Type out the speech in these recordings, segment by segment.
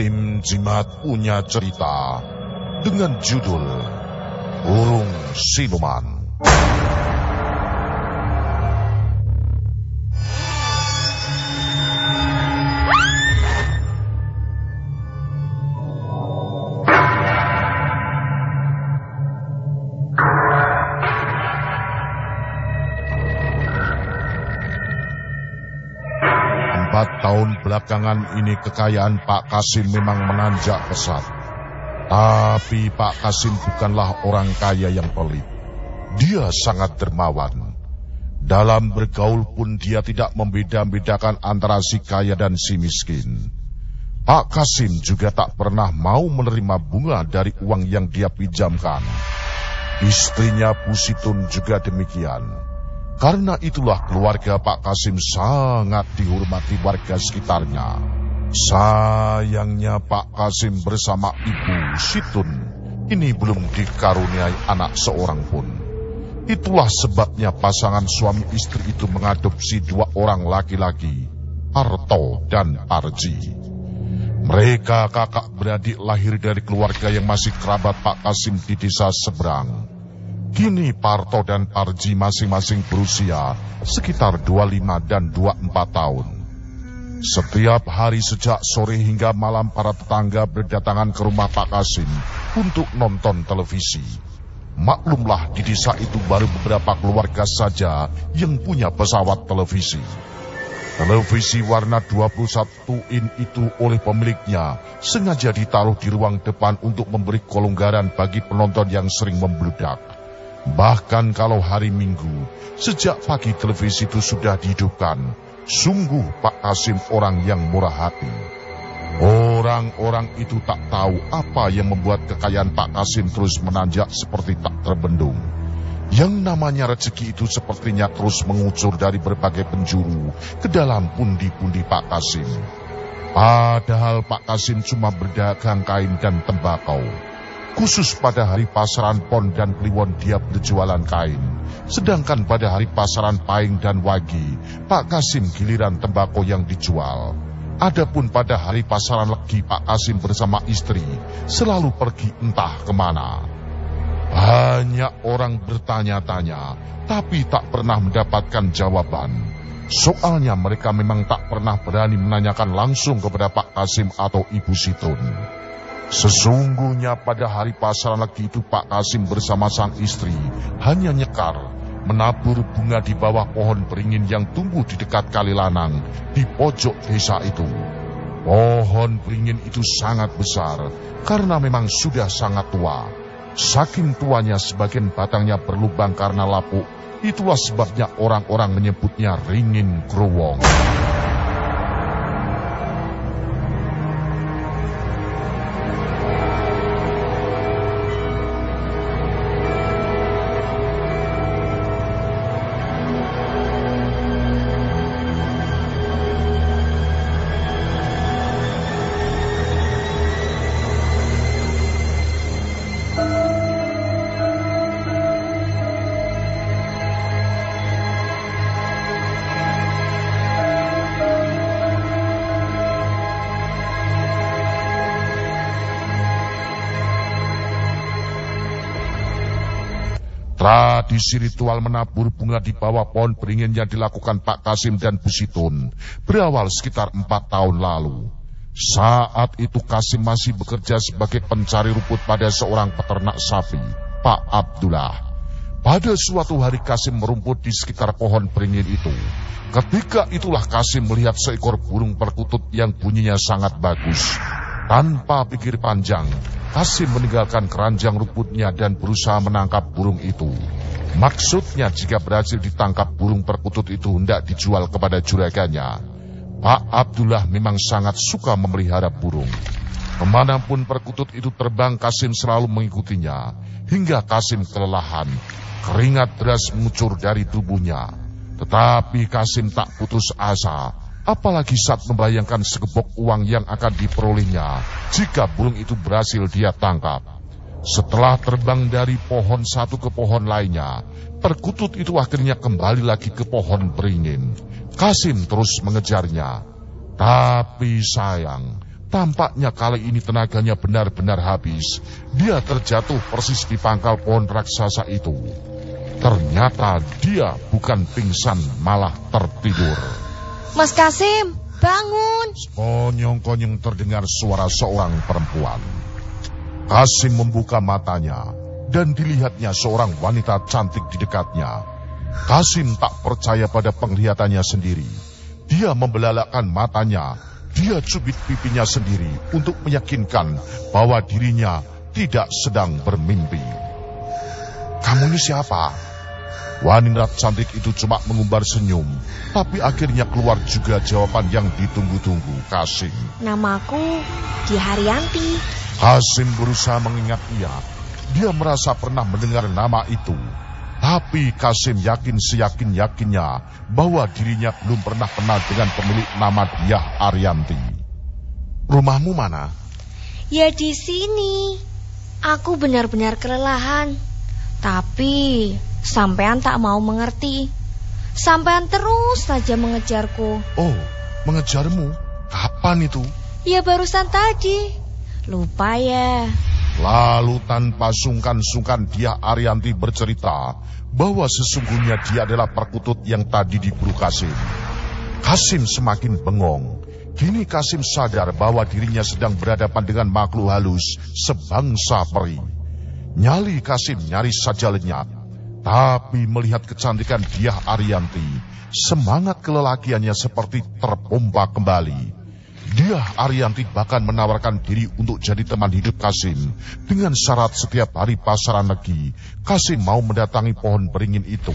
tim Jimat punya cerita dengan judul Burung Siluman. Belakangan ini kekayaan Pak Kasim memang menanjak pesat. Tapi Pak Kasim bukanlah orang kaya yang pelit. Dia sangat dermawan. Dalam bergaul pun dia tidak membeda-bedakan antara si kaya dan si miskin. Pak Kasim juga tak pernah mau menerima bunga dari uang yang dia pinjamkan. Istrinya Pusitun juga demikian. Karena itulah keluarga Pak Kasim sangat dihormati warga sekitarnya. Sayangnya Pak Kasim bersama Ibu Situn ini belum dikaruniai anak seorang pun. Itulah sebabnya pasangan suami istri itu mengadopsi dua orang laki-laki, Parto dan Parji. Mereka kakak beradik lahir dari keluarga yang masih kerabat Pak Kasim di desa seberang. Kini Parto dan Parji masing-masing berusia sekitar 25 dan 24 tahun. Setiap hari sejak sore hingga malam para tetangga berdatangan ke rumah Pak Kasim untuk nonton televisi. Maklumlah di desa itu baru beberapa keluarga saja yang punya pesawat televisi. Televisi warna 21 in itu oleh pemiliknya sengaja ditaruh di ruang depan untuk memberi kelonggaran bagi penonton yang sering membludak. Bahkan kalau hari Minggu, sejak pagi televisi itu sudah dihidupkan. Sungguh Pak Kasim orang yang murah hati. Orang-orang itu tak tahu apa yang membuat kekayaan Pak Kasim terus menanjak seperti tak terbendung. Yang namanya rezeki itu sepertinya terus mengucur dari berbagai penjuru ke dalam pundi-pundi Pak Kasim. Padahal Pak Kasim cuma berdagang kain dan tembakau. Khusus pada hari pasaran Pon dan Kliwon dia berjualan kain. Sedangkan pada hari pasaran Paing dan Wagi, Pak Kasim giliran tembakau yang dijual. Adapun pada hari pasaran Legi, Pak Kasim bersama istri selalu pergi entah ke mana. Banyak orang bertanya-tanya, tapi tak pernah mendapatkan jawaban. Soalnya mereka memang tak pernah berani menanyakan langsung kepada Pak Kasim atau Ibu Situn. Sesungguhnya pada hari pasaran lagi itu Pak Kasim bersama sang istri hanya nyekar, menabur bunga di bawah pohon beringin yang tumbuh di dekat kali lanang di pojok desa itu. Pohon beringin itu sangat besar karena memang sudah sangat tua. Saking tuanya sebagian batangnya berlubang karena lapuk, itulah sebabnya orang-orang menyebutnya ringin growong. Tradisi ritual menabur bunga di bawah pohon beringin yang dilakukan Pak Kasim dan Bu Situn berawal sekitar empat tahun lalu. Saat itu Kasim masih bekerja sebagai pencari rumput pada seorang peternak sapi, Pak Abdullah. Pada suatu hari Kasim merumput di sekitar pohon beringin itu. Ketika itulah Kasim melihat seekor burung perkutut yang bunyinya sangat bagus. Tanpa pikir panjang, Kasim meninggalkan keranjang rumputnya dan berusaha menangkap burung itu. Maksudnya jika berhasil ditangkap burung perkutut itu hendak dijual kepada juraganya. Pak Abdullah memang sangat suka memelihara burung. Ke mana pun perkutut itu terbang, Kasim selalu mengikutinya. Hingga Kasim kelelahan, keringat deras mengucur dari tubuhnya. Tetapi Kasim tak putus asa, apalagi saat membayangkan sekepok uang yang akan diperolehnya jika burung itu berhasil dia tangkap. Setelah terbang dari pohon satu ke pohon lainnya, perkutut itu akhirnya kembali lagi ke pohon beringin. Kasim terus mengejarnya. Tapi sayang, tampaknya kali ini tenaganya benar-benar habis. Dia terjatuh persis di pangkal pohon raksasa itu. Ternyata dia bukan pingsan, malah tertidur. Mas Kasim, bangun. Konyong-konyong terdengar suara seorang perempuan. Kasim membuka matanya dan dilihatnya seorang wanita cantik di dekatnya. Kasim tak percaya pada penglihatannya sendiri. Dia membelalakkan matanya, dia cubit pipinya sendiri untuk meyakinkan bahwa dirinya tidak sedang bermimpi. Kamu ini siapa? Wanita cantik itu cuma mengumbar senyum, tapi akhirnya keluar juga jawaban yang ditunggu-tunggu Kasim. Namaku Ki Haryanti. Kasim berusaha mengingat ia. Dia merasa pernah mendengar nama itu, tapi Kasim yakin seyakin-yakinnya bahwa dirinya belum pernah kenal dengan pemilik nama dia Arianti. Rumahmu mana? Ya di sini. Aku benar-benar kelelahan. Tapi sampean tak mau mengerti. Sampean terus saja mengejarku. Oh, mengejarmu? Kapan itu? Ya barusan tadi. Lupa ya. Lalu tanpa sungkan-sungkan dia Arianti bercerita bahwa sesungguhnya dia adalah perkutut yang tadi diburu Kasim. Kasim semakin bengong. Kini Kasim sadar bahwa dirinya sedang berhadapan dengan makhluk halus sebangsa peri. Nyali Kasim nyaris saja lenyap. Tapi melihat kecantikan dia Arianti, semangat kelelakiannya seperti terpompa kembali. Dia Arianti bahkan menawarkan diri untuk jadi teman hidup Kasim dengan syarat setiap hari pasaran lagi Kasim mau mendatangi pohon beringin itu.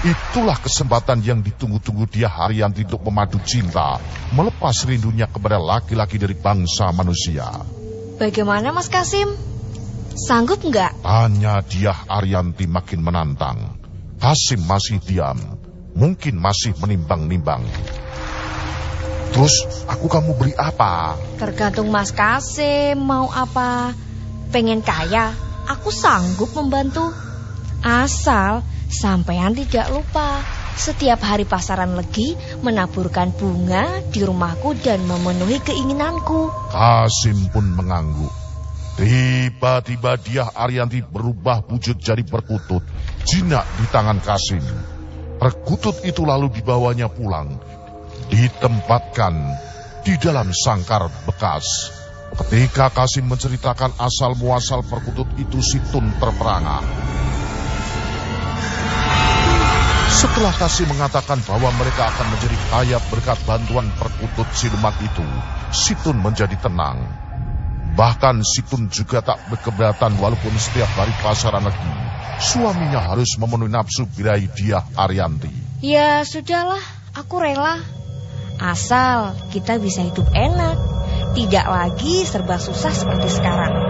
Itulah kesempatan yang ditunggu-tunggu dia Arianti untuk memadu cinta, melepas rindunya kepada laki-laki dari bangsa manusia. Bagaimana Mas Kasim? Sanggup nggak? Tanya dia Arianti makin menantang. Kasim masih diam, mungkin masih menimbang-nimbang. Terus aku kamu beri apa? Tergantung Mas Kasim mau apa. Pengen kaya, aku sanggup membantu. Asal sampean tidak lupa setiap hari pasaran legi menaburkan bunga di rumahku dan memenuhi keinginanku. Kasim pun mengangguk. Tiba-tiba dia Arianti berubah wujud jadi perkutut, jinak di tangan Kasim. Perkutut itu lalu dibawanya pulang ditempatkan di dalam sangkar bekas. Ketika Kasim menceritakan asal muasal perkutut itu Situn terperangah. Setelah Kasim mengatakan bahwa mereka akan menjadi kaya berkat bantuan perkutut siluman itu, Situn menjadi tenang. Bahkan Situn juga tak berkeberatan walaupun setiap hari pasaran lagi, suaminya harus memenuhi nafsu birahi dia Arianti. Ya sudahlah, aku rela. Asal kita bisa hidup enak, tidak lagi serba susah seperti sekarang.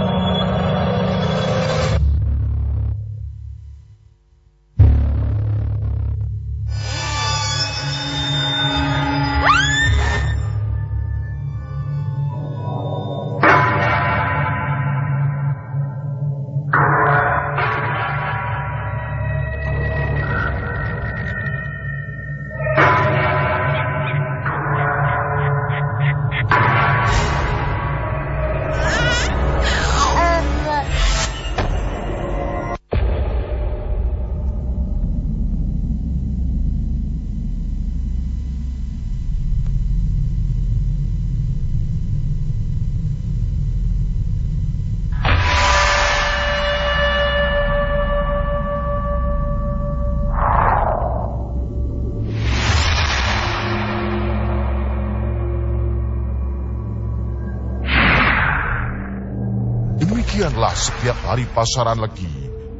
Demikianlah setiap hari pasaran lagi,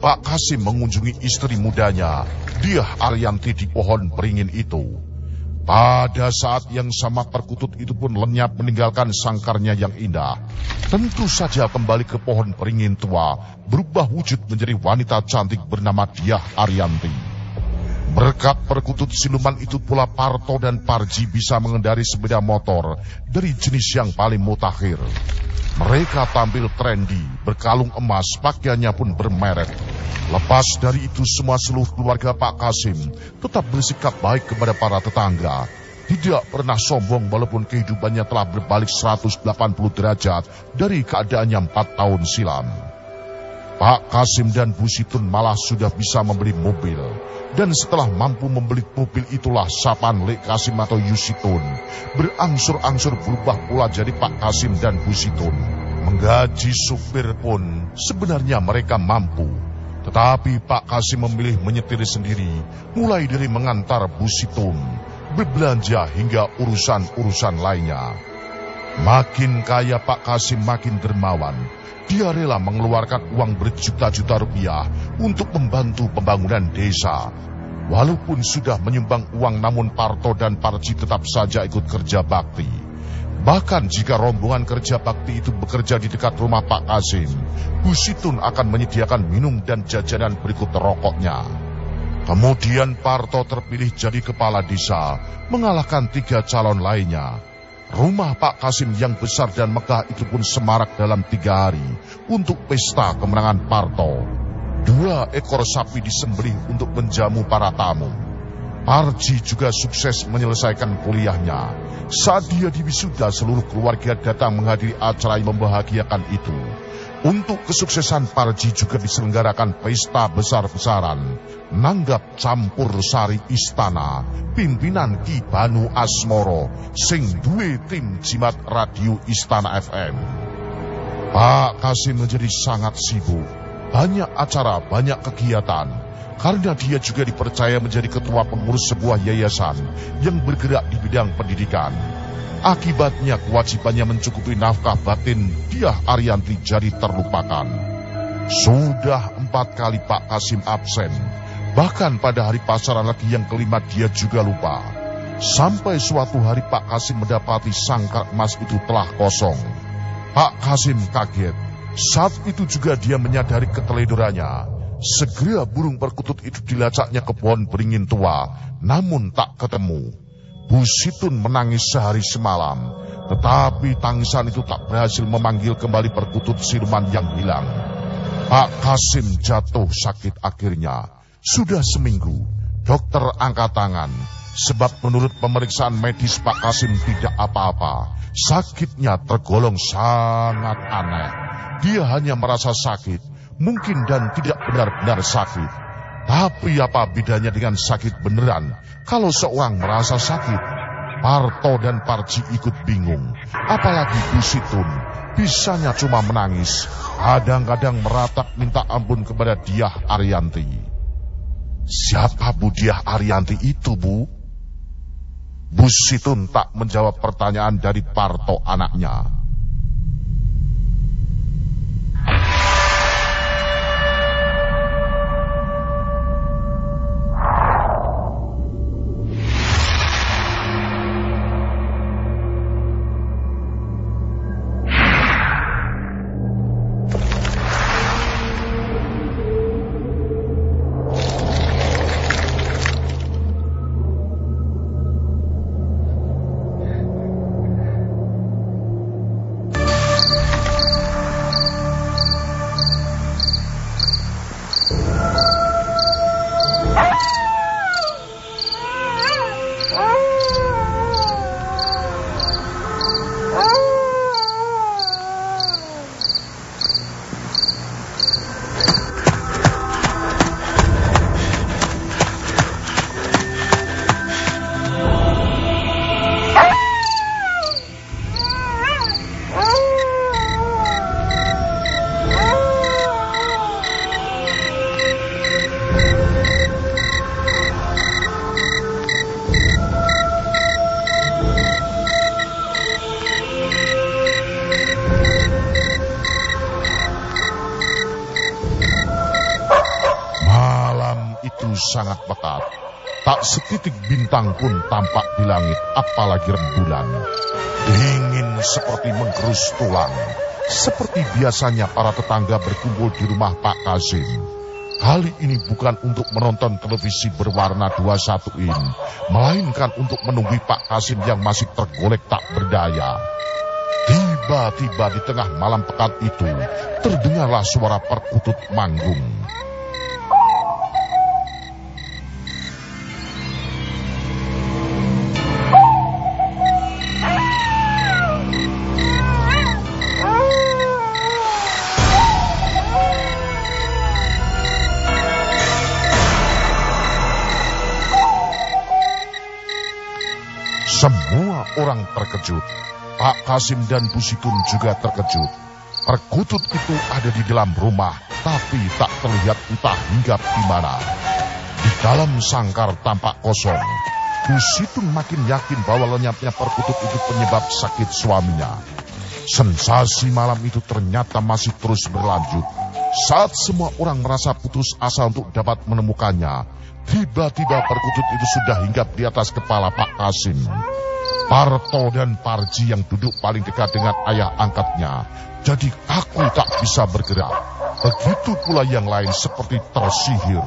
Pak Kasim mengunjungi istri mudanya, Diah Arianti di pohon beringin itu. Pada saat yang sama perkutut itu pun lenyap meninggalkan sangkarnya yang indah. Tentu saja kembali ke pohon beringin tua, berubah wujud menjadi wanita cantik bernama Diah Arianti. Berkat perkutut siluman itu pula Parto dan Parji bisa mengendari sepeda motor dari jenis yang paling mutakhir. Mereka tampil trendy, berkalung emas, pakaiannya pun bermerek. Lepas dari itu semua seluruh keluarga Pak Kasim tetap bersikap baik kepada para tetangga. Tidak pernah sombong walaupun kehidupannya telah berbalik 180 derajat dari keadaannya empat tahun silam. Pak Kasim dan Bu Situn malah sudah bisa membeli mobil. Dan setelah mampu membeli mobil itulah Sapan Lek Kasim atau Yusitun berangsur-angsur berubah pula jadi Pak Kasim dan Bu Situn. Menggaji supir pun sebenarnya mereka mampu tetapi Pak Kasim memilih menyetir sendiri, mulai dari mengantar Bu Situm, berbelanja hingga urusan-urusan lainnya. Makin kaya Pak Kasim makin dermawan. Dia rela mengeluarkan uang berjuta-juta rupiah untuk membantu pembangunan desa. Walaupun sudah menyumbang uang namun Parto dan Parci tetap saja ikut kerja bakti. Bahkan jika rombongan kerja bakti itu bekerja di dekat rumah Pak Kasim, Bu Situn akan menyediakan minum dan jajanan berikut rokoknya. Kemudian Parto terpilih jadi kepala desa, mengalahkan tiga calon lainnya. Rumah Pak Kasim yang besar dan megah itu pun semarak dalam tiga hari untuk pesta kemenangan Parto. Dua ekor sapi disembelih untuk menjamu para tamu. Parji juga sukses menyelesaikan kuliahnya. Saat dia di wisuda, seluruh keluarga datang menghadiri acara yang membahagiakan itu. Untuk kesuksesan Parji juga diselenggarakan pesta besar-besaran. Nanggap campur sari istana, pimpinan Ki Banu Asmoro, sing duwe tim jimat radio Istana FM. Pak Kasim menjadi sangat sibuk. Banyak acara, banyak kegiatan karena dia juga dipercaya menjadi ketua pengurus sebuah yayasan yang bergerak di bidang pendidikan. Akibatnya kewajibannya mencukupi nafkah batin dia Arianti jadi terlupakan. Sudah empat kali Pak Kasim absen, bahkan pada hari pasaran lagi yang kelima dia juga lupa. Sampai suatu hari Pak Kasim mendapati sangkar emas itu telah kosong. Pak Kasim kaget. Saat itu juga dia menyadari keteledorannya. Segera burung perkutut itu dilacaknya ke pohon beringin tua, namun tak ketemu. Bu Situn menangis sehari semalam, tetapi tangisan itu tak berhasil memanggil kembali perkutut siluman yang hilang. Pak Kasim jatuh sakit akhirnya. Sudah seminggu, dokter angkat tangan, sebab menurut pemeriksaan medis Pak Kasim tidak apa-apa. Sakitnya tergolong sangat aneh. Dia hanya merasa sakit, mungkin dan tidak benar-benar sakit. Tapi apa bedanya dengan sakit beneran? Kalau seorang merasa sakit, Parto dan Parji ikut bingung. Apalagi Busitun, bisanya cuma menangis. Kadang-kadang meratap minta ampun kepada Diah Arianti. Siapa Bu Diah Arianti itu, Bu? Busitun tak menjawab pertanyaan dari Parto anaknya. Tak setitik bintang pun tampak di langit, apalagi rembulan. Dingin seperti menggerus tulang. Seperti biasanya para tetangga berkumpul di rumah Pak Kasim. Kali ini bukan untuk menonton televisi berwarna 21 in, melainkan untuk menunggu Pak Kasim yang masih tergolek tak berdaya. Tiba-tiba di tengah malam pekat itu, terdengarlah suara perkutut manggung. Orang terkejut. Pak Kasim dan Bu Situn juga terkejut. Perkutut itu ada di dalam rumah, tapi tak terlihat entah hingga di mana. Di dalam sangkar tampak kosong. Bu Situn makin yakin bahwa lenyapnya perkutut itu penyebab sakit suaminya. Sensasi malam itu ternyata masih terus berlanjut. Saat semua orang merasa putus asa untuk dapat menemukannya, tiba-tiba perkutut itu sudah hinggap di atas kepala Pak Kasim. Parto dan Parji yang duduk paling dekat dengan ayah angkatnya, jadi aku tak bisa bergerak. Begitu pula yang lain seperti tersihir.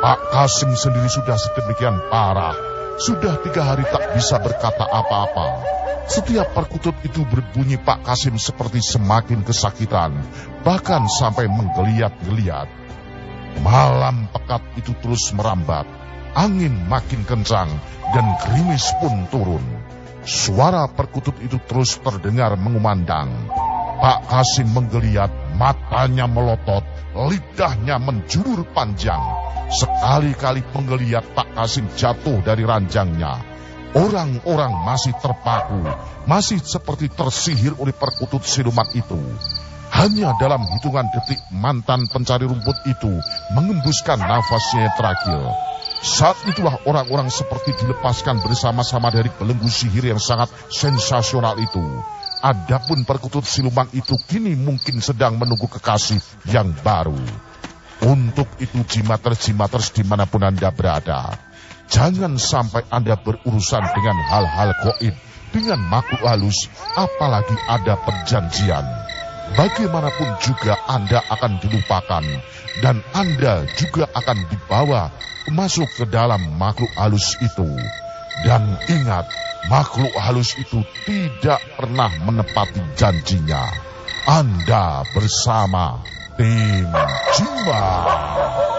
Pak Kasim sendiri sudah sedemikian parah, sudah tiga hari tak bisa berkata apa-apa. Setiap perkutut itu berbunyi Pak Kasim seperti semakin kesakitan, bahkan sampai menggeliat-geliat. Malam pekat itu terus merambat, angin makin kencang, dan gerimis pun turun. Suara perkutut itu terus terdengar mengumandang. Pak Kasim menggeliat, matanya melotot, lidahnya menjulur panjang. Sekali-kali penggeliat Pak Kasim jatuh dari ranjangnya. Orang-orang masih terpaku, masih seperti tersihir oleh perkutut siluman itu. Hanya dalam hitungan detik mantan pencari rumput itu mengembuskan nafasnya terakhir. Saat itulah orang-orang seperti dilepaskan bersama-sama dari belenggu sihir yang sangat sensasional itu. Adapun perkutut siluman itu kini mungkin sedang menunggu kekasih yang baru. Untuk itu jimaters-jimaters di mana pun Anda berada, jangan sampai Anda berurusan dengan hal-hal goib, dengan makhluk halus, apalagi ada perjanjian. Bagaimanapun juga Anda akan dilupakan dan Anda juga akan dibawa masuk ke dalam makhluk halus itu. Dan ingat, makhluk halus itu tidak pernah menepati janjinya. Anda bersama tim Jimat.